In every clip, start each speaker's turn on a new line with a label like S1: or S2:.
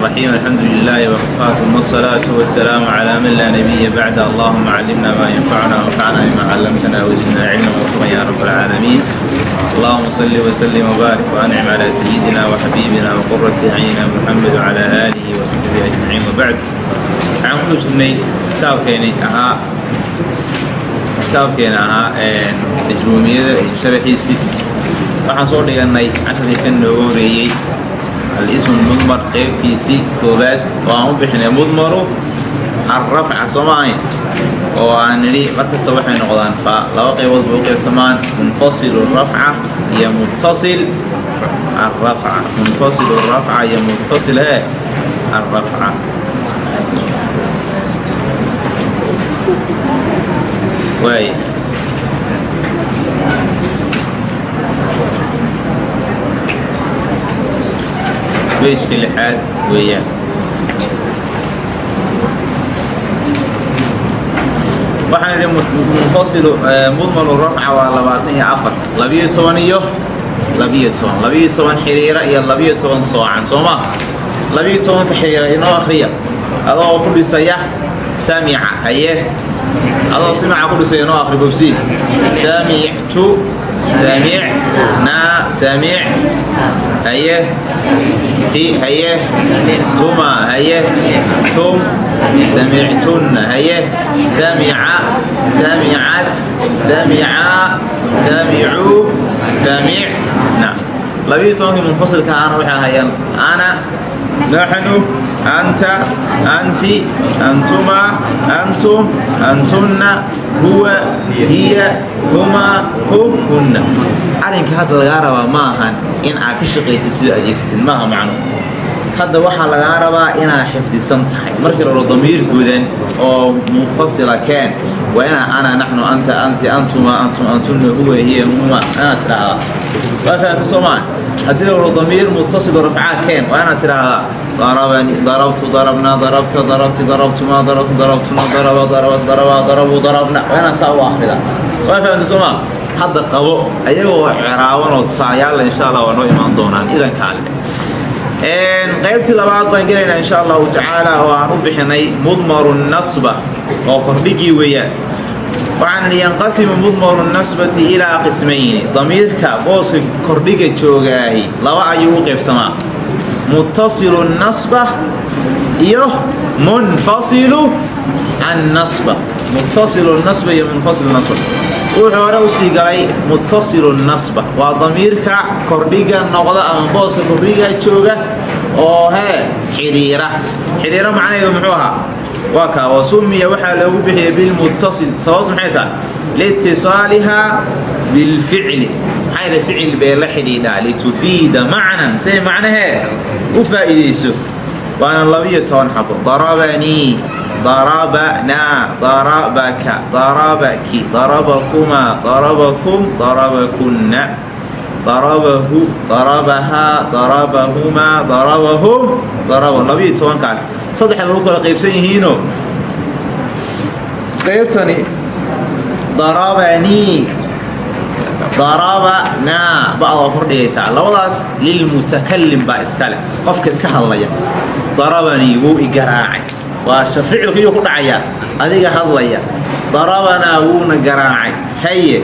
S1: الرحيم الحمد لله وكفاكم والصلاة والسلام على من لا نبي بعد اللهم علمنا ما ينفعنا وانفعنا بما علمتنا وزدنا علما وحكما يا رب العالمين اللهم صل وسلم وبارك وانعم على سيدنا وحبيبنا وقرة أعيننا محمد وعلى آله وصحبه أجمعين وبعد waxaan ku jirnay kitaabkeeni ahaa kitaabkeena ahaa majmuumiyada iyo sharaxiisii waxaan soo dhiganay casharkii ka nooga horeeyey alismu mudmar qeybtiisii koowaad oo aan u bixinay mudmaru arrafca soo maahayn oo aan nidhi markasta waxay noqdaan fa laba qaybood bay u qaybsamaan munfasilu rafca iyo muttasil arrafca munfasilu rafca iyo muttasil hee arrafca waay bejka lixaad weeyaan. Waxaan idhi munfasilu mudmanu rafca waa labaatan iyo afar. Labiyo toban iyo labiyo toban. Labiyo toban xiriira iyo labiyo toban soocan soo maa labiyo tobanka xiriira inoo akriya adoo ku dhisaya samica haye? Adoo simaca ku dhisaya inoo akri bobsi. Samictu samicna samic haye haye tuma haye tum samictunna haye samica samicat samica samicuu samicna labiyo tobankii munfasilka aana waxay ahayeen ana naxnu anta anti antuma antum antunna huwa hiya huma hum hunna arrinka hadda lagaa rabaa ma ahan in aad ka shaqaysid sida adeegsatid maaha macno hadda waxaa lagaa rabaa inaad xifdisan tahay markii lalo damiir gudan oo munfasila keen waa inaa ana naxnu anta anti antuma antum antunna huwa hiya huma inaad tidhaahdaa waa fahamta soomaa haddii lalo damiir muttasilu rafcaad keen waa inaad tidhaahdaa darabani darabtu darabna darabta darabti darabtuma darabtu darabtuna daraba darabat daraba darabu darabna. Waa inaad saa u akrida waa fahamta hadda qabo ayagoo ciraawanoo tusaalayaalla insha allah waa noo imaan doonaan idankaale qaybtii labaad baan gelaynaa insha allahu tacaala oo aan u nasba oo kordhigii weeyaan waxaan idhi yanqasimu mudmaru nasbati ilaa qismayni damiirka booska kordhiga joogaahi laba ayuu u qaybsamaa muttasilu nasba iyo munfasilu annasba muttasilu nasba iyo munfasilu nasba wuxuu hore u sii galay muttasilu nasba waa damiirka kordhiga noqda ama booska kordhiga jooga oo hee xidhiira xidhiira macnaheedu muxuu ahaa waa kaa wasumiya waxaa loogu bixiyay bilmuttasil sababtu maxay tahay? Liitisaaliha bilficli maxayna ficil bee la xidhiidhaa? Litufiida macnan. Say macnahee u faa'iidayso. Waana labiyo toban xabo darabanii. Darabanaa darabaka. Darabaki. Darabakumaa. Darabakum. Darabakunna darabahu darabahaa darabahumaa darabahum daraba. Labiiyo tobankaan ah. saddexda lagu kala qaybsan yihiino. Qaybtani darabanii darabanaa ba-doo kordhigaysaa labadaas lilmutakalim baa iskale qofka iska hadlaya. Darabanii wuu igaraacay waa shaficilka yuu ku dhacayaa adiga hadlaya. Darabanaa wuuna garaacay. Haye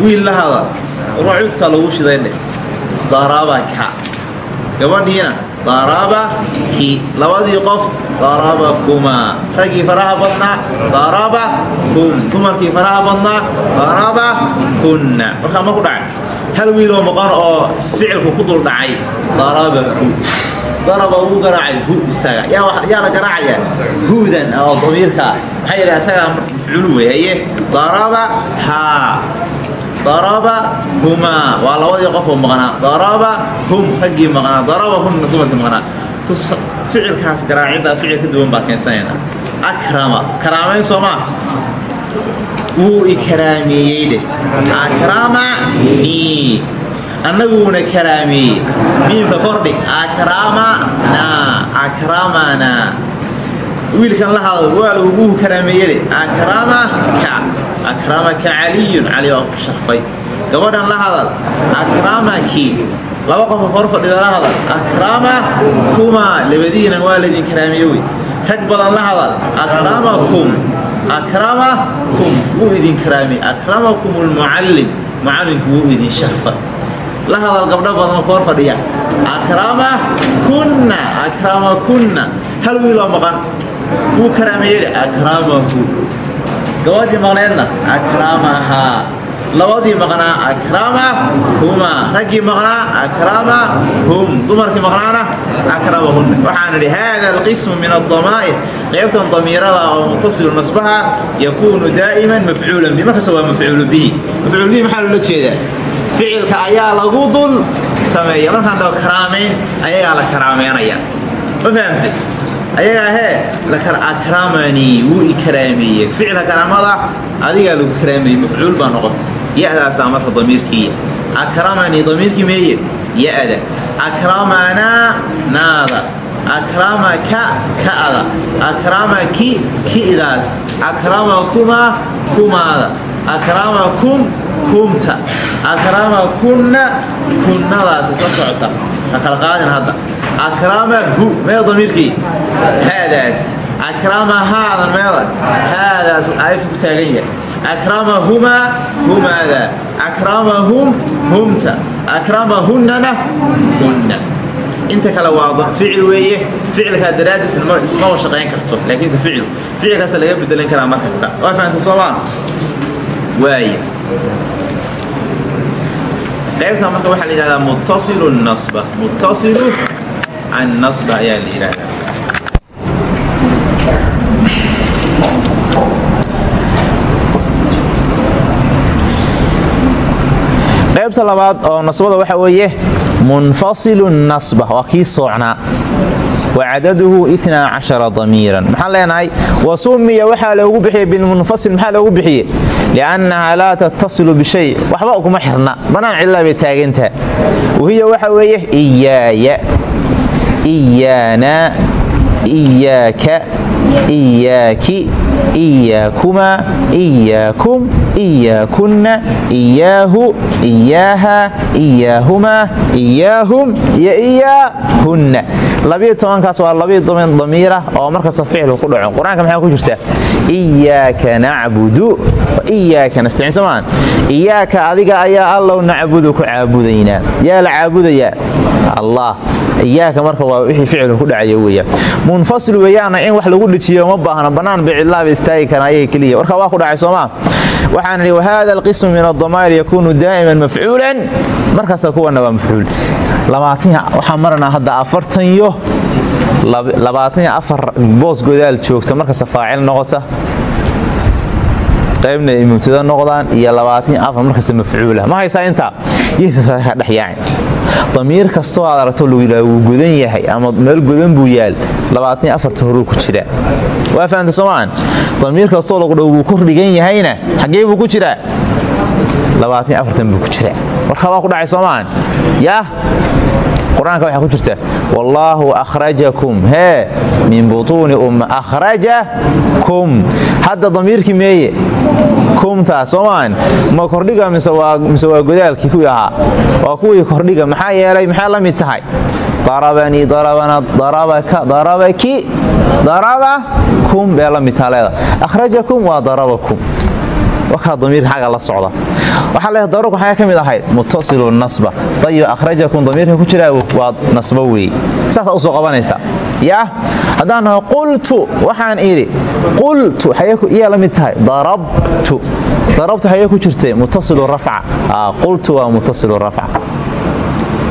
S1: wiil la hadal hada rucudka lagu shiday dheh darabaka gabadhiina darabaki labadii qof darabakumaa raggii faraha badnaa darabakum dumarkii faraha badnaa darabakunna markaa ma ku dhacay. Hal wiiloo maqan oo ficilku ku dul dhacay darabaku daraba uu garaacay hu isaga. Yaa la garaacayaa hudan oo damiirkaa maxaa yidhi isagaa mafcuul wey haye daraba haa daraba humaa waa labadii qof oo maqnaa daraba hum raggii maqnaa daraba humna dumarkii maqnaa ficilkaas garaacidda ficil ka duwan baa keensanaynaa akrama karaamayn soo maa wuu ikaraameeyey dheh akramanii annaguuna karaameeyey. Miimka kordhig akramanaa akramanaa wiilkan la hadal waa lagugu karaameeyade akramaka akramaka caliyun. Cali baa ku gabadhan la hadal akramaki. Laba qofka kor fadhida la hadal akrama kumaa labadiina waa laydin karaamiye wey rag badan la hadal akramakum. Akramakum wuu idin karaamiyey akramakum lmucallim mucallimku wuu idin sharfa. La hadal gabdho badan koor fadhiya akramakunna akramakunna hal wiiloo maqan wuu karaameeyey akramahu gabadhii maqneedna akramahaa labadii maqnaa akramahumaa raggii maqnaa akramahum dumarkii maqnaana akramahunna waxaan idhi haada alqismu min adamaa'ir qaybtan damiirada oo muttasilu nasbaha yakuunu daa'iman mafcuulan bi markasta waa mafcuulu bihi. Mafcuul bihi maxaa loola jeedaa? Ficilka ayaa lagu dul sameeya. Markaan dhao karaamayn ayagaa la karaameynaya ma fahamtay ayagaa hee akramanii wuu i karaameeye ficilka karaamada adigaa lagu karaameeyey mafcuul baa noqotay. Ya-daasaa marka damiirkiiya akramanii damiirkii meeye? Ya-da. Akramanaa akramaka ka'da. Akramaki ki'daas. Akramakumaa kumaada. Akramakum kumta. Akramakunna kunnadaas. Isla socota. Ha kala qaadin hadda akramahu meel damiirkii haadaas akramahaadan meedan haadaas alif ku taagan yahay akramahumaa humaada akramahum humta akramahunnana hunna inta kale waa ficil weeye ficilkaa daraaddiis ismaba shaqayn karto laakiinse ficil ficilkaasa laga bedelan karaa mar kasta waa fahamta soomaa waay qaybta marka waxaa la yidhahdaa muttasilu nasba muttasilu can nasba ayaa la yidhahdaa qaybta labaad oo nasbada waxaa weeye munfasilu nasba waa kii soocnaa wacadaduhu inaa cashara damiiran maxaan leenahay wa sumiya waxaa loogu bixiyey bilmunfasil maxaa loogu bixiyey liannaha laa tattasilu bishay waxba kuma xirna bannaan cidlaa bay taagantaha wahiya waxa weeye iyaaya iyaana iyaaka iyaaki iyaakumaa iyaakum iyaakunna iyaahu iyaaha iyaahumaa iyaahum iyo iyaahunna labiyo tobankaas waa labiyo toban damiira oo markasta ficilku ku dhaco qur'aanka maxaa ku jirta iyaaka nacbudu iyaaka nastaciin somaan iyaaka adiga ayaa allow nacbudu ku caabudaynaa yaa iyaaka marka waa wixii ficilku ku dhacaya weeyaan. Munfasil weeyaana in wax lagu dhejiyo ma baahna bannaan bay cidlaaba istaagi karaan ayaga keliya. Warka waa ku dhacay soomaa waxaan idhi wahada alqismu min adamaa'ir yakuunu daa'iman mafcuulan. Markaasta kuwana waa mafcuul. Waxaan maranaa hadda afartan iyo labaatan iyo afar boos godaal joogta markasta faacil noqota. Qaybna ay mubtada noqdaan iyo labaatan iyo afar markasta mafcuula. Ma haysaa intaa? Yeysasaaka dhex yaacin damiir kastoo aad aragto yidhaha wuu godan yahay ama meel godan buu yaal. Horuu ku jira. Waa fahamta soomaan damiir kastoo lagu dhaw wuu kor dhigan yahayna xaggee buu ku jiraa buu ku jira. Warkaa waa ku dhacay soomaan yaah qur'aanka ku jirta wallaahu akhrajakum. Hee min butuuni umma akhrajakum. Hadda damiirkii meeye kumtaas soomaan ma kordhiga mise waa godaalkii kuwii ahaa? Waa kuwii kordhiga maxaa yeelay maxay la mid tahay? Darabanii darabana darabaka darabaki darabakum bee la mid akhrajakum waa darabakum maxaa ka mid ahayd muttasilu nasba. Dayib akhrajakum damiirka ku jiraa waa nasbo weeye saasaa u soo qabanaysaa yaa haddaan naho qultu waxaan idhi qultu iyaa la mid tahay darabtu darabtu xayee ku jirtay muttasilu rafca. Qultu waa muttasilu rafca.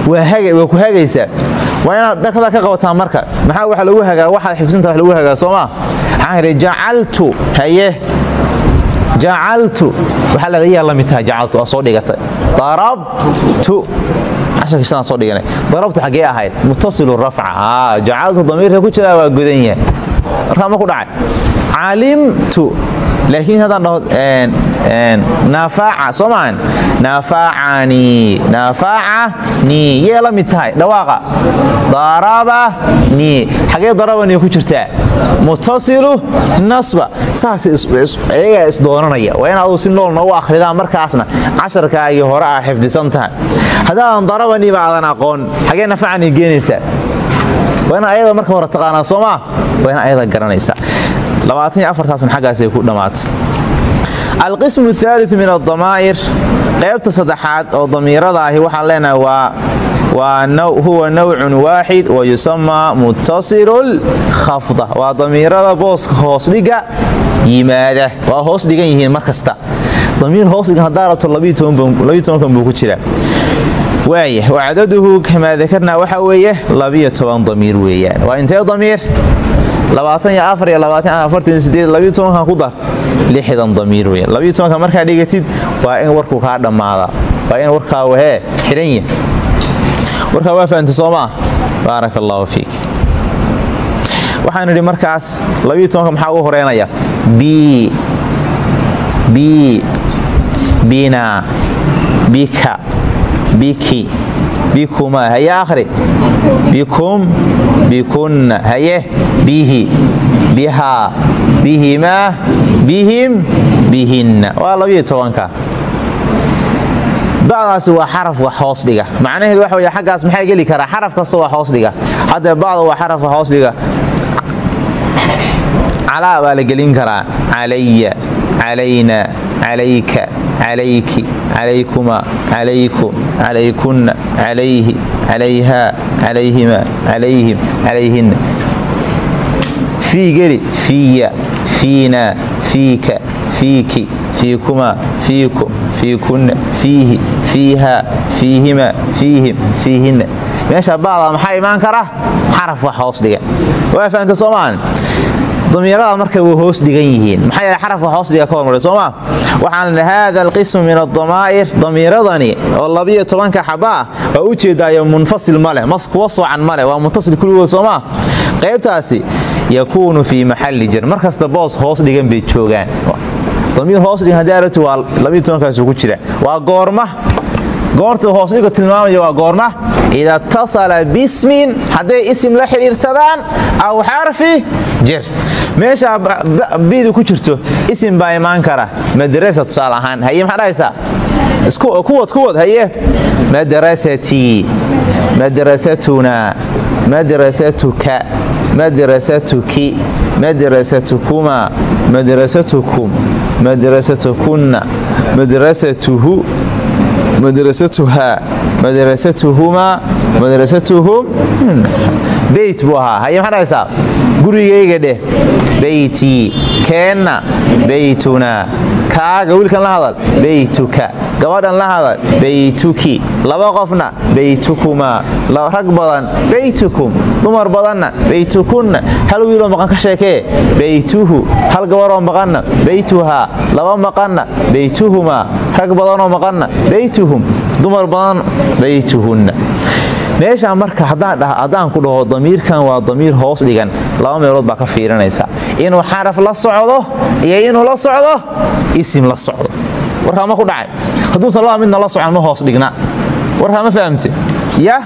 S1: Waa ku hagaysaa waa inaad dhakadaa ka qabataa marka. Maxaa waxa lagu hagaa? Waxaad xifsinta wax lagu hagaa soomaa waxaan idhi jacaltu haye jacaltu. Waxaa leeda yaa la mid tahay soo dhigatay. Darabtu. Casharkiisanaa soo dhiganay. Darabtu xaggee ahayd. Muttasilu rafca. Jacaltu damiirka ku jiraa waa godan yahay. Markaa ma ku dhacay. Calimtu laakiin haddaan dhaho nafaaca soo maan nafaacanii nafaacanii yee la mid tahay dhawaaqa. Darabanii xagee darabanii ku jirtaa. Mutasilu nasba saas iyagaa isdoonanaya waa in aduu si nool noogu akhridaan markaasna casharkaagii hore aa xifdisan tahay. Haddaadan darabaniiba aadan aqoon xagee nafacanii geenaysaa. Waa ina ayada marka hore taqaanaa soomaa waa ina ayada garanaysaa labaatan iyo afartaasna xaggaasay ku dhammaatay. Alqismu aaliu min adamaa'ir qaybta saddexaad oo damiirada ahi waxaan leenahay huwa nawcun waaxid wa yusamaa muttasilu lkhafda waa damiirada booska hoosdhiga yimaada. Waa hoos dhigan yihiin mar kasta. Damiir hoosdhigan haddaa rabto kan buu ku jira. Waaya wacadaduhu kamaa dakarnaa waxaa weeye labiyo toban damiir weeyaan. Waa intee damiir labaatan iyo afar iyo labaatan afartan sideed labiyo tobankan ku dar. Lixdan damiir weya labiyo tobanka markaa dhigatid waa in warku kaa dhammaada. Waa in warkaa wahee xidhan yah warkaa waa fahamta soo maa baaraka allaahu fiik. Waxaan idhi markaas maxaa ugu horeynaya bina bika biki bikuma haye akhri bikum bikunna haye bihi bihaa bihimaa bihim bihinna. Waa labiyo tobanka. Bacdaasi waa xaraf wax hoos dhiga. Macnaheedu waxa wey xaggaas maxaa geli karaa xaraf kasta waa hoos dhiga. Haddee bacda waa xarafa hoos dhiga. Calaa baa gelin karaa. Calaya calayna calayka calayki calaykuma calaykum calaykunna calayhi calayhaa calayhima calayhim calayhinna fii geli fiiya fiina fiika fiiki fiikuma fiikum fiikunna fiihi fiihaa fiihima fiihim fiihinna meesha bacda maxaa imaan kara xaraf wax hoos dhiga waa fahamta damiirada marka way hoos dhigan yihiin. Maxaa yeele xarafka hoos dhiga ka hormaray sooma waxaan leh haada alqismu min adamaa'ir damiiradani oo labiyo tobanka xaba ah u jeedaayo munfasil maleh mas kuwa maleh waa muntasil kulligood sooma qaybtaasi yakuunu fii maxalli jar mar boos hoos dhigan bay joogaan. Damiir hoos dhigan haddii aragti waa labiyo tobankaasu ku jira. Waa goorma. Goorta hoosdhiga tilmaamaya waa goorma. Ida tasala bismin hadday isim la xidhiirsadaan aw xarfi jer meeshaa bidu ku jirto isim baa imaan kara. Madrasa tusaale haye maxaa dhahaysaa kuwad kuwad haye. Madrasatii madrasatuna madrasatuka madrasatuki madrasatukuma madrasatukum madrasatukunna madrasatuhu madrasatuha madrasatuhumaa madrasatuhum beyt buu ahaa. Haye maxaa dhahaysaa? Gurigayga dheh beytii keenna kaaga wiilkan la hadal beytuka gabadhan la hadal beytuki laba qofna beytukumaa rag badan beytukum dumar badanna beytukunna hal wiiloo maqan ka sheekee beytuhu hal gabaroo maqanna beytuhaa laba maqanna beytuhumaa rag badanoo maqanna beytuhum dumar badan beytuhunna meeshaa marka haddaan ku dhaho damiirkan waa damiir hoos dhigan. Laba meelood baa ka fiirinaysa. Inuu xaraf la socdo iyo inuu la socdo isim la socdo. Warkaa ma ku dhacay hadduusan laba midna la socon hoos dhigna. Warkaa ma fahamte ya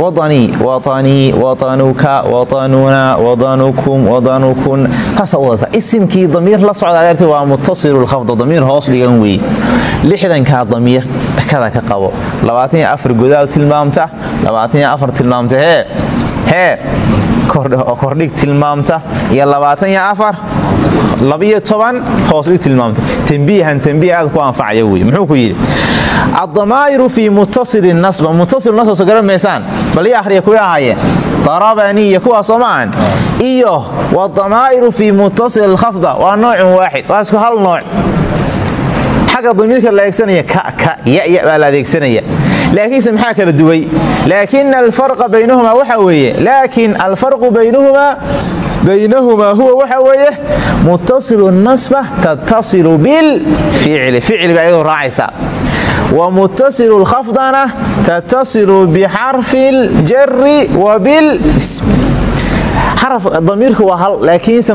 S1: waanii waanii waanuka waanuuna waanukum waanukunna kaasa wadasa isimkii damiir la socda adeerti waa muttasilu lkhafda damiir hoos dhigan weeye lixdankaa damiir dhakada ka qabo. Labaatan iyo afar tilmaamta. Labaatan iyo afar tilmaamta. Hee. Hee. Kordhig tilmaamta. Iyo labaatan iyo afar addamaa'iru fii mutasili nasba mutasil nasba soo garan maysaan bal ii akhriya kuwii ahaayeen darabanii iyo kuwaas soo maahan iyo wadamaa'iru fii mutasil alkhafda. Waa noocun waaxid. Waa isku hal nooc. Xagga damiirka la adeegsanaya kaka yaya baa la adeegsanaya. Laakiinse maxaa kala duway? Laakina alfarqa baynahumaa waxa weeye. Laakin alfarqu baynahumaa baynahumaa huwa waxa weeye muttasilu nasba tattasilu bilficli ficli baa iyadoo raacaysa wa muttasilu lkhafdana tattasilu bixarfi اljari wa bilism damiirku waa hal laakiinse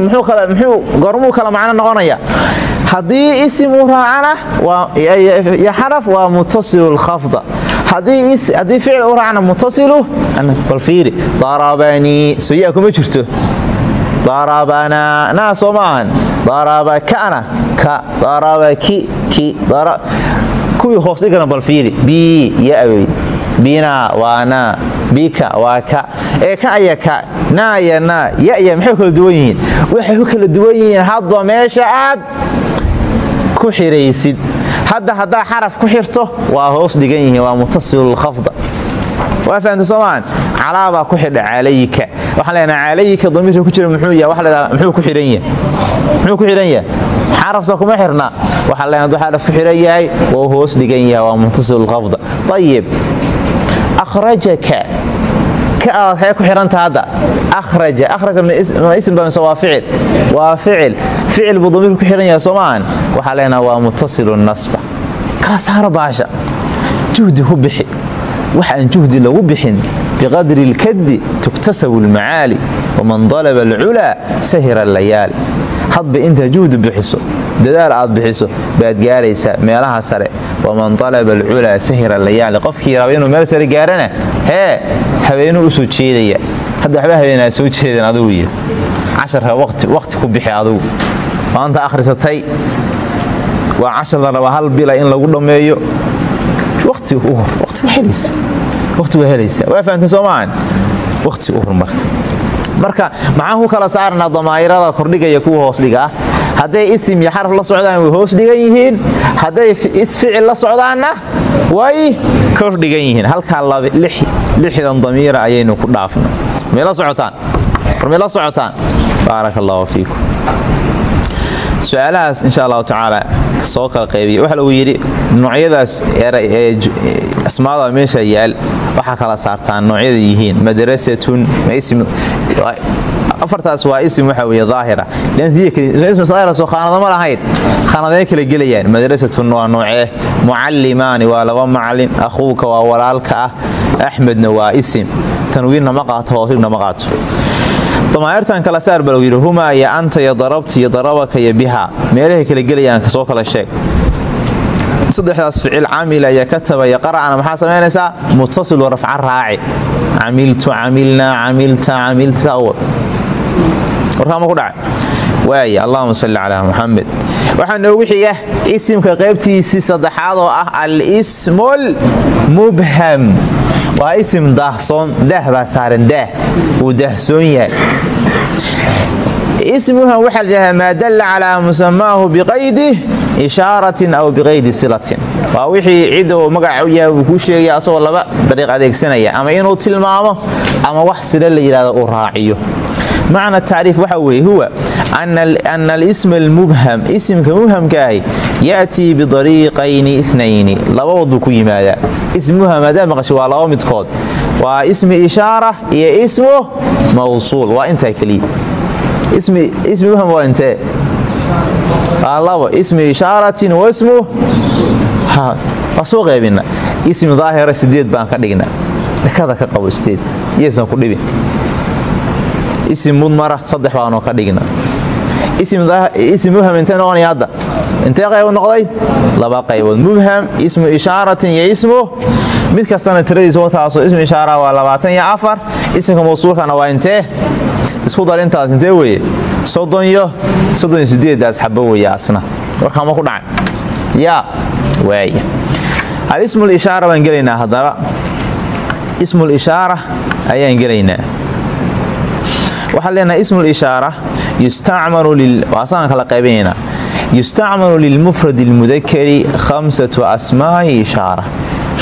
S1: gormuu kala macno noqonaya haddii isim uu raacana xaraf waa mutasilu lkhafda haddii ficil u raacna mutasilu bal fiiri darabanii soyaa kuma jirto darabanaa naa soo maahan darabakana ka darabaki ki kuwii hoos dhigana bal fiiri bi yawey bina waa naa bika waa ee ka aya ka naa yaya maxay kala duwan yihiin waxay kala duwan yihiin hadba meesha aad ku xiraysid hadda haddaa xaraf ku xirto waa hoos dhigan yihiin waa mutasilulkhafda waa fahamta soomaan? Calaabaa ku xidha calayka waxaan leenaha calayka damiirka ku jira muxuu yahay waxa leedaha muxuu ku xidhan yahay? Muxuu ku xidhan yahay? Xarafta kuma xirna. Waxaa leenaha hadduu xaraf ku xidhan yahay waa hoos dhigan yahay waa mutasilulkhafda ayib akhrajaka. Ka aad xee ku xidhanta hadda. Ma ism baa mise waa ficil. Ficil. Buu damiirku ku xidhan yahay soo maahan waxaa leenaha waa mutasilu nasba. Kala saara baasha. Juhdi ku bixi wax aan juhdi lagu bixin biqadri اlkadi tuktasabu اlmacaali waman dalaba alculaa sahira layaali. Hadba intaa juhdi bixiso dadaal aad bixiso baad gaaraysaa meelaha sare. Waman dalaba alculaa sahira layaali. Qofkii raba inuu meel sare gaarana hee habeenuu u jeedaya. Hadda waxba habeenaa soo jeedan adugu iyo casharka waqti ku bixi adugu. Maanta akhrisatay. Waa cashar la hal bila in lagu dhammeeyo wati u hor wati waa helaysa. Waa fahamtay soo maahan waqti u hor marka. Marka maxaan ku kala saarnaa damaa'irada kordhigaya kuwa hoos dhiga? Ah hadday isim iyo xaraf la socdaan way hoos dhigan yihiin. Hadday isficil la socdaanna way kor dhigan yihiin. Halkaa lixdan damiira ayaynu ku dhaafna mayla socotaan? Baaraka allahu fiikum su'aalahaas insha allahu tacaala soo kala qaybiya waxa lagu yidhi noocyadaas asmaada meesha yaal waxaa kala saartaan noocyada yihiin. Madrasatun afartaas waa isim waxa weye daahira. Soo khaanado ma lahayn. Khaanadee kala gelayaan. Madrasatun waa noocee mucallimaani waa laba macalin akhuuka waa walaalka ah. Axmedna waa isim. Tanwiinna ma qaato hoosdhigna ma qaato damaa'irtan kala saar lagu yidhi humaa iyo anta iyo darabta iyo darabaka iyo biha. Meelahay kala gelayaan ka soo kala sheeg. Saddexdaas ficil camila iyo kataba iyo qara'ana maxaa samaynaysaa muttasilu rafca raaci. Camiltu camilnaa camilta camilta warkaama ku dhacay? Waaya allahuma salli calaa muxamed waxaa noogu xiga isimka qaybtiisii saddexaad oo ah al-ismul mubham waa isim daahsoon daah baa saaran daah. Wuu daahsoon yahay. Ismuhan waxaa ladhahaa maa dalla calaa musamaahu biqaydi ishaaratin aw biqaydi silatin. Waa wixii cidda uu magaca u yahay uu sheegaya asagoo laba dariiq adeegsanaya ama inuu tilmaamo ama wax sila la yidhahdo uu raaciyo. Macna tacriif waxa weeye huwa ana alisma almubham isimka mubhamkaahi ya'tii bidariiqayni inayni laba wad buu ku ism mubham haddaa maqasho waa laba midkood. Waa ismi ishaara iyo ismu mawsuul. Waa intaa keliya? Ismi mubham waa intee? Waa labo. Ismi ishaaratin wasmu waa soo qaybina ismi daahira sideed baan ka dhigna dhakada ka qabo sideed iyaysan ku dhibin isim mudmara saddex baanoo ka dhigna ism mubham intee noqonaya hadda intee qaybood noqday? Laba qaybood mubham ismu ishaaratin iyo ismu mid kastana tiradiisa wataasoo ismu ishaara waa labaatan iyo afar isimka mawsuulkana waa intee? Isku dar intaas intee weeye. Soddon iyo soddon iyo sideedaas xabo weeye asna warkaama ku dhacay? Yaa waaya alismul ishaara baan gelaynaa haddaba. Ismul ishaara ayaan gelaynaa. Waxaan leenahay ismu lishaara yustacmaluwaasaaan kala qaybinaynaa yustacmalu lilmufrad almudakari khamsatu asmaa'i ishaara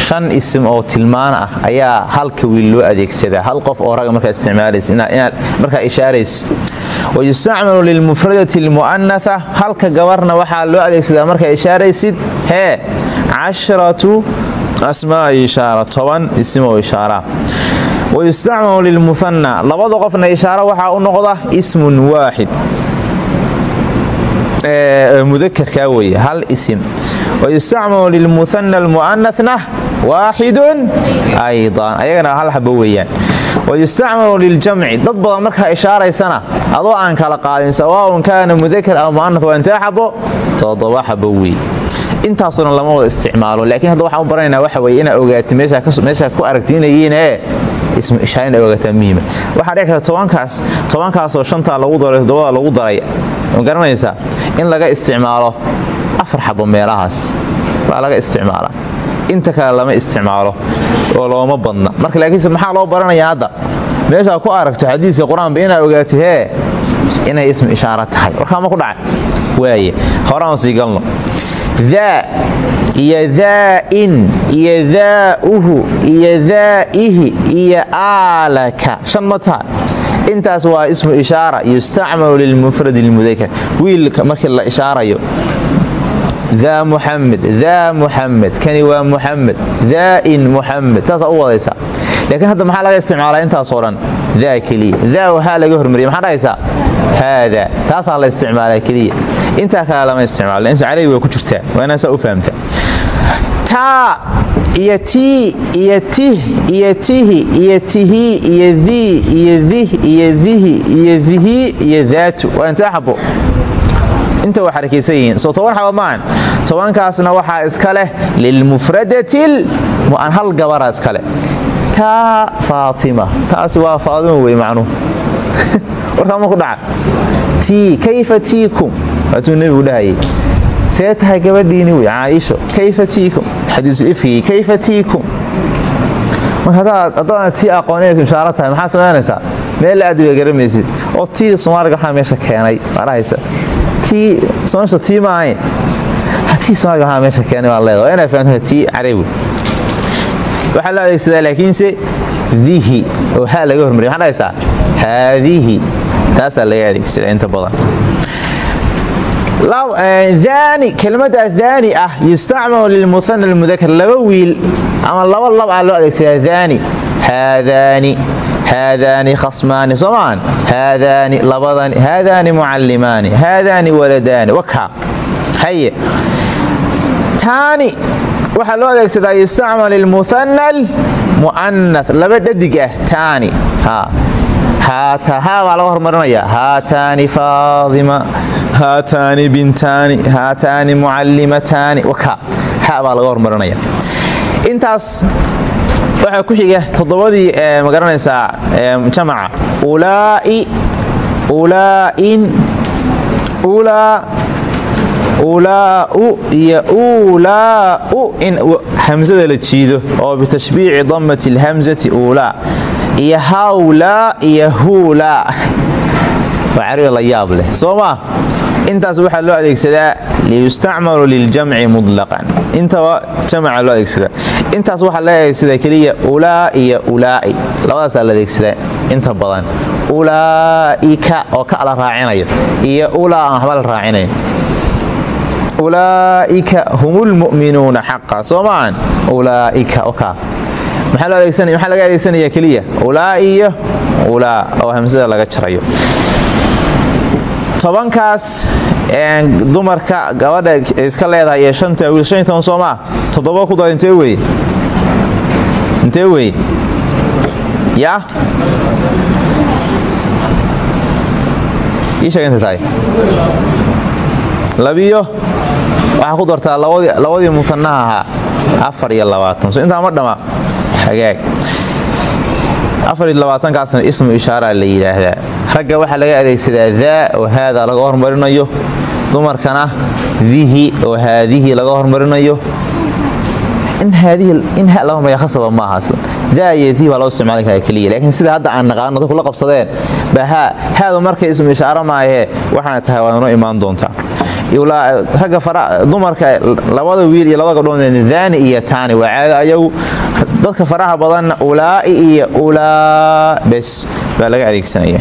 S1: shan isim oo tilmaan ah ayaa halka wiil loo adeegsadaa hal qof oo raga markaa isticmaalaymarkaa ishaaraysa wayustacmalu lilmufradati almu'anatha halka gabarna waxaa loo adeegsadaa markaa ishaaraysid hee casharatu asmaa'i ishaara toban isim oo ishaara wayustacmalu lilmuhanna labada qofna ishaaro waxaa u noqda ismun waaxid mudakarkaa weeye hal isim. Wayustacmalu lilmuhanna almu'anahna waaxidun aydan. Ayagana hal xabo weeyaan. Wayustacmalu liljamci dad badan markaa ishaaraysana adoo aan kala qaadin sawaaun kaana mudakar aw mu'anah waa intee xabo toddoba xabo wey intaasuna lama wada isticmaalo laakiin hadda waxaan u baranaynaa waxa weye inaa ogaati meeshaa ku aragtiinayiinee ismu ishaara ina ogaataa muhiima waxaa dhici karta tobankaas tobankaasoo shantaa lagu daray toddobada lagu daray ma garanaysaa in laga isticmaalo afar xabo meelahaas. Baa laga isticmaalaa. Inta kale lama isticmaalo oo looma badna. Marka laakiinse maxaa loo baranayaa hadda? Meeshaa ku aragto xadiiska qur'aanba inaa ogaati hee inay ismu ishaara tahay. Warkaama ku dhacay? Waaye horaan sii galno daa iyo daa'in iyo daa'uhu iyo daa'ihi iyo aalaka shan ma intaas waa ismu ishaara yustacmalu lilmufradi lmudakar wiilka markii la ishaarayo daa muxamed daa muxamed kani waa muxamed daa'in muxamed taasaa u wadaysaa laakiin hadda maxaa laga isticmaalaa intaasoo dhan daa keliya daa waxaa laga hormariyay maxaa dhahaysaa haada taasaa la isticmaalaa keliya intaa kale lama isticmaalo carabi waa ku jirtaa waa inaa saa u fahamta taa iyo tii iyo tih iyo tihi iyo tihii iyo dii iyo dih iyo dihi iyo dihi iyo daatu waa intee xabo inta waa xarakaysan yihiin soo toban xabo maahan tobankaasna waxaa iska leh lilmufradatil mu'an hal gabara iska leh taa faatima. Taasi waa faadima wey macnuhu warkaama ku dhaca. Tii kayfa tiikum? Waatuu nebigu dhahayay. See tahay gabadhiini wey caaisho. Kayfa tiikum? Xadiisu ifkii kayfa tiikum? Marka haddaadna tii aqooninays ishaaro tahay maxaa samaynaysaa meel la aadiga garamaysid. Oo tii soomaaliga waxaa meesha keenay baa dhahaysa tii soomaalisa tii ma ahayn. Soomaaliga waxaa meesha keenay baa leeda waa fahamta tii carabi waxaa loo adeegsadaa laakiinse dihi oo ha laga hormariya maxaa dhahaysaa haadihi. Taasaa laga adeegsadaa inta badan. Aani kelmada daani ah yustacmalu lilmuana lmudakar laba wiil ama laba lab ah loo adeegsadaa. Daani haadaani haadaani khasmaani soomaan haadaani labadani haadaani mucallimaani haadaani waladaani. Haye. Taani waxaa loo adeegsadaa yustacmal lilmuana almu'ana laba dhadig ah taani. Baa laga hormarinaya haataani faadima. Haataani bintaani. Haataani ha baa laga hormarinaya intaas waxaa ku xiga toddobadii ma garanaysaa jamaca. Ulaa'i ulaa'in ulaa ulaa'u iyo uulaa'u in hamsada la jiido oo bitashbiici dammati alhamsati uulaa iyo hawlaa iyo huulaa. Waa carabi la yaab leh soo intaas waxaa loo adeegsadaa liyustacmalu liljamci mutlaqan. Intaba jamaca loo adeegsadaa intaas waxaa loo adeegsadaa keliya ulaa iyo ulaa'i. Labadaasaa la adeegsadaa inta badan. Ulaa'ika oo ka la raacinayo iyo ulaa aan waxba la ulaa'ika hum lmu'minuuna xaqa soo maahan ulaa'ika maxaa laga adeegsanaya keliya? Ulaa iyo oo hamsada laga jarayo. Tobankaas dumarka gabadha iska leedahay iyo shanta wiil shan toban soo ku dar intee intee weye yaa ii labiyo? Waxaa ku dartaa labadii musannaha ahaa afar iyo labaatan. So intaa ma dhama. Hagaag afar iyo labaatankaasna ismu ishaara la yidhaahdaa. Ragga waxaa laga adeegsadaa daa oo haadaa laga hormarinayo. Dumarkana dihi oo haadihi laga hormarinayo. In in ha laga hormariya khasaba ma aha. Daa iyo dihi baa isticmaali karaa keliya laakiin sida hadda aan naqaano dadku la qabsadeen. Baa haa haadu markay ismu ishaaro maahee waxaana tahay waa inoo imaan doontaa ragga dumarka labada wiil iyo labada gabdhood daani iyo taani waa caado ayagu dadka faraha badanna ulaa'i iyo ulaa bes baa laga adeegsanaya.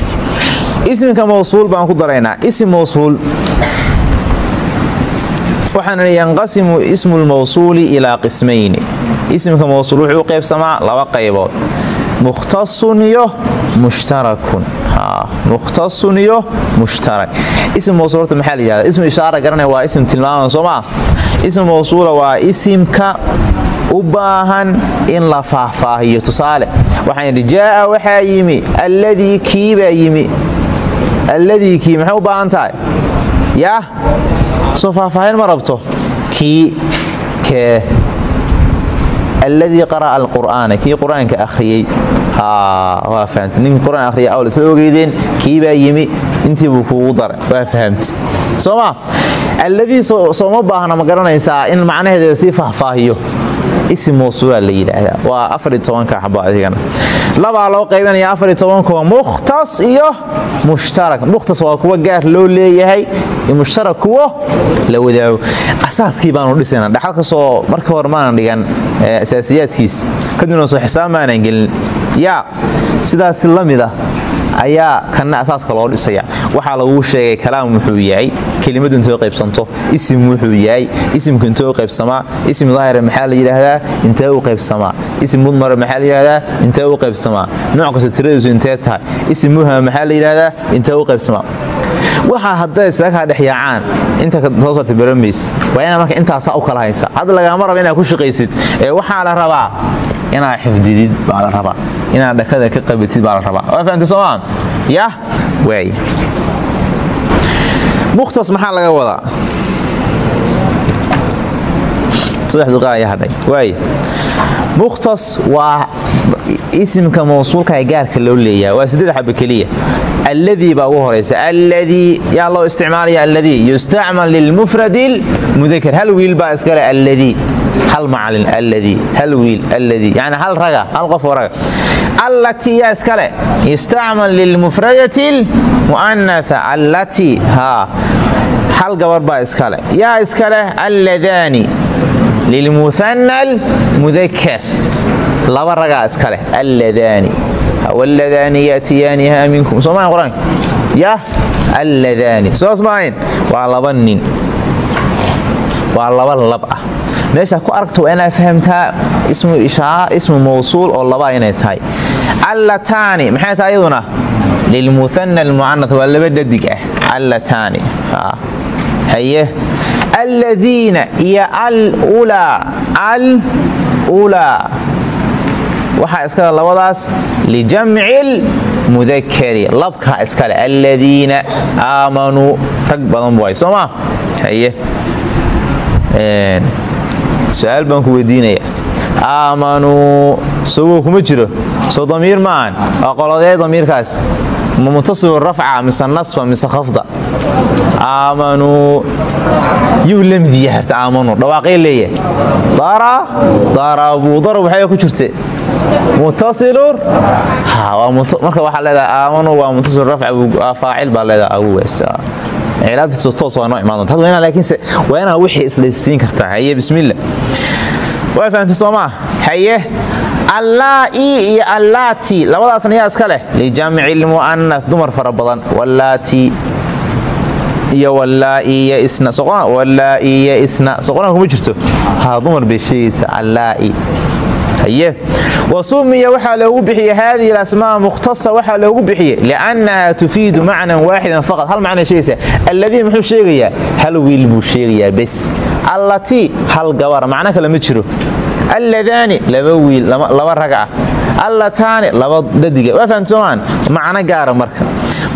S1: Ismika mawsuul baan ku daraynaa. Ism mawsuul. Waxaan yanqasimu ismu lmawsuuli ilaa qismayni. Ismka mawsuul wuxuu qaybsamaa laba qaybood mukhtasun iyo mushtarakun mukhtasun iyo mushtarak ism mawsuul maxaa la yihahda ishaara garanaya waa ism tilmaama soo ism mawsuula waa isimka u baahan in la faahfaahiyo tusaale waxaan idhi jaaa yimi alladii kii yimi alladii kii u baahan tahay soo faahfaahin ma rabto kii alladii qara'a alqur'aana kii qur'aanka akhriyey awl isla ogeydeen kii baa yimi intii buu kuugu daray waa fahamta soo ma alladii sooma baahna ma garanaysaa in macnaheedeeda sii faahfaahiyo isim mawsuulaa la yidhaahdaa waa afari tobanka xabo adigana labaa loo qaybanaya afari tobankuwa mukhtas iyo mushtarak mukhtas waa kuwa gaar loo leeyahay mushtarak kuwo la wadaago. Asaaskii baanu dhisayna. Dhaxal ka soo markii hore maanan dhigan asaasiyaadkiis kadibna soo xisaab gelin. Yaa sidaas la mid ah ayaa kanna asaaska loo dhisaya. Waxaa laguu sheegay kalaam wuxuu yahay kelimadu intay qaybsanto? Isim wuxuu yahay isimku intee u qaybsamaa isim daahira maxaa la yidhaahdaa? Intee u qaybsamaa isim mudmara maxaa la yidhahdaa intee u qaybsamaa nooc kasta tiradiisu intee tahay? Isim muhama maxaa la yidhahdaa intee u qaybsamaa waxaa hadday isaga kaa dhex yaacaan inta soo soota baramays waa inaa marka intaasaa u kala haysa. Hadda lagaama raba inaad ku shaqaysid ee waxaa la rabaa inaad xifdidid baa la rabaa inaad dhakada ka qabatid baa la rabaa. Waa fahamtay soomaa yah waay mukhtas maxaa laga wadaa? Mukhtas waa isimka mawsuulka gaarka loo leeyaha waa siddeed xaba keliya. Alladii baa ugu horaysa alladii yaa loo isticmaalaya alladii yustacmal lilmufrad lmudakar hal wiil baa iskale alladii hal macalin alladii hal wiil alladii. Yani hal raga hal qof raga. Allatii yaa iskale yustacmal lilmufradati lmu'anatha allatii haa hal gabar baa iskale yaa iskale alladaani lilmuhanna almudakar laba ragaa iskale alladaani wladaani yatiyaaniha minkum. Sooma qur'aanka yah alladaani soos maahayn waa laba laba lab ah. Meesha ku aragta waa fahamtaa ismu ishaara ismu mawsuul oo labaa inay tahay. Allataani. Maxay tahay iyaduna? Lilmuhanna almucanat waa laba dhadig ah. Allataani. Haye. Alladiina. Iyo alulaa al ulaa waxaa iskale labadaas lijamci lmudakari labkaa iskale alladiina aamanuu rag badan waay soo maa haye. Su'aal baan ku weydiinaya. Aamanuu sogow kuma jiro. Soo damiir maahan waa qolodee damiirkaas. Ma mise khafda aamanuu yuu lamdiya harta aamanuu dhawaaqay leeyahay dara darabuu darab waxay ku jirte mutasilun marka waxaa leedahay aamanuu waa mutasil rafca faacil baa leedahay aguwees cilaabtiisu toos waa noo imaan doonta waa laakiinse waa wixii islaysiin kartaa haye bismilla waa fahamtay soomaa haye allaa'i iyo allaati labadaasna iska leh lijamci lmu'anas dumar fara badan iyo wallaa'iya isna wallaa'iya isna soqonaa kuma jirto? Ha dumar bay sheegaysa allaa'i. Haye. Wasumiya waxaa loogu bixiye haadihi alasmaa mukhtasa waxaa loogu bixiye liannaha tufiidu macnan waaxidan faqad hal macna sheegaysa? Alladii muxuu sheegayaa? Hal wiil buu sheegayaa bes. Allatii hal gabar macno kale ma jiro. Alladaani laba wiil laba raga ah allataani laba dhadiga waa fahamta soomaan macno gaara marka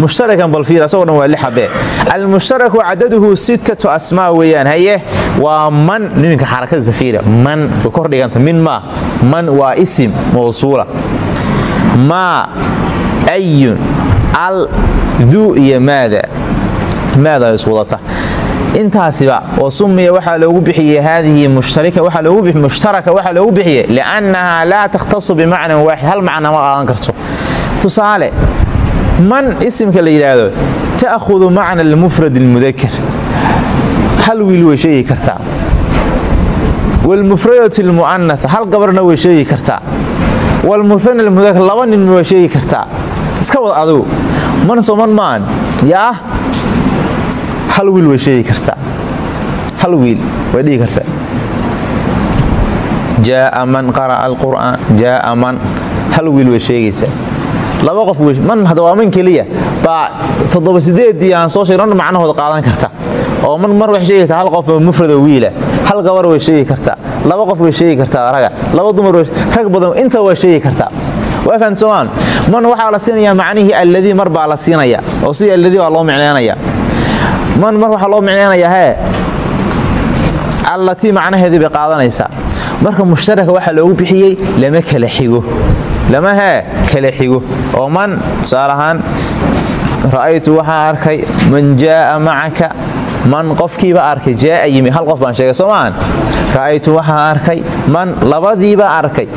S1: mushtarakan balfiir asagoo dhan waa li xabee. Almushtaraku cadaduhu sittatu asmaa weeyaan haye? Waa man niminka xarakada safiira man way kor dhiganta. Min maa man waa isim mawsuula. Maa ayun al duu iyo maada. Maada iswadata intaasiba oo sumiya waxaa loogu bixiyey haadihi waxaa loogu bixiyey liannaha laa takhtasu bimacnan waaxid. Hal macna ma qaadan karto. Tusaale man isimka la yidhaahdo ta'hudu macna almufrad almudakar hal wiil way sheegi kartaa. Wlmufradati almu'anaa hal gabarna way sheegi kartaa. Wlmuhana almudakar laba nin way kartaa. Iska wad adugu man soo man maan hal wiil way kartaa. Hal wiil way dhigi kartaa. Jaaa man qara'a alqur'aan jaaa man hal wiil way laba qof man hadda waa man keliya. Baa toddoba sideedii aan soo sheegno macnahooda qaadan karta. Oo man mar waxay sheegi hal qof oo mufrado wiila. Hal gabar way sheegi kartaa laba qof way sheegi kartaa raga laba dumar rag badan inta waa sheegi kartaa waa fahamta soomaan? Man waxaa la siinayaa macnihii alladii mar baa la siinaya oo sidii alladii baa loo micneynaya man mar waxaa loo micneynayaa hee? Allatii macnaheedii bay qaadanaysaa. Marka mushtaraka waxaa loogu bixiyey lama kala xigo lama hee kala xigo. Oo man tusaale ahaan ra'aytu waxaan arkay man jaa'a macaka man qofkiiba arkay jaaa yimi. Hal qof baan sheegay soo ra'aytu waxaan arkay man labadiiba arkay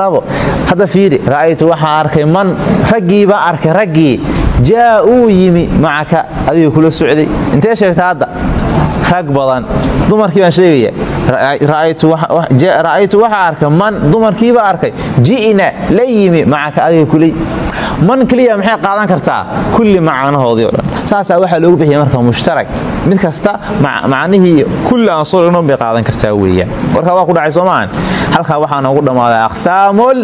S1: labo. Hadda fiiri ra'aytu waxaan arkay man raggiiba arkay raggii jaa uu yimi macaka adiga kula socday. Intee sheegta hadda? Rag badan. Dumarkii baan sheegaya ra'aytu waxaa arkay man dumarkiiba arkay. Ji'na la yimi macaka adiga kuley man keliya maxay qaadan kartaa? Kulli macanahoodii o dhan. Saasaa waxaa marka mushtarak. Mid kasta macnihii kulli aan soo dhignon bay qaadan kartaa weeyaan. Warkaa waa ku dhacay soo maahan halkaa waxaa noogu dhammaaday aqsaamul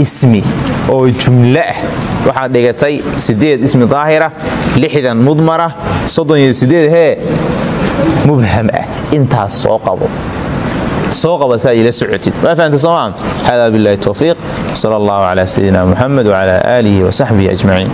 S1: ismi oo jumlo ah. Dhigatay sideed ismi daahira lixdan mudmara soddon iyo sideed hee mubham ah intaas soo qabo. Soo qaba saa ila socotid. Waa fahamta soomaa hada billahi towfiiq sala allahu calaa sayidina muxamed wacala aalihi wasaxbihi ajmaciin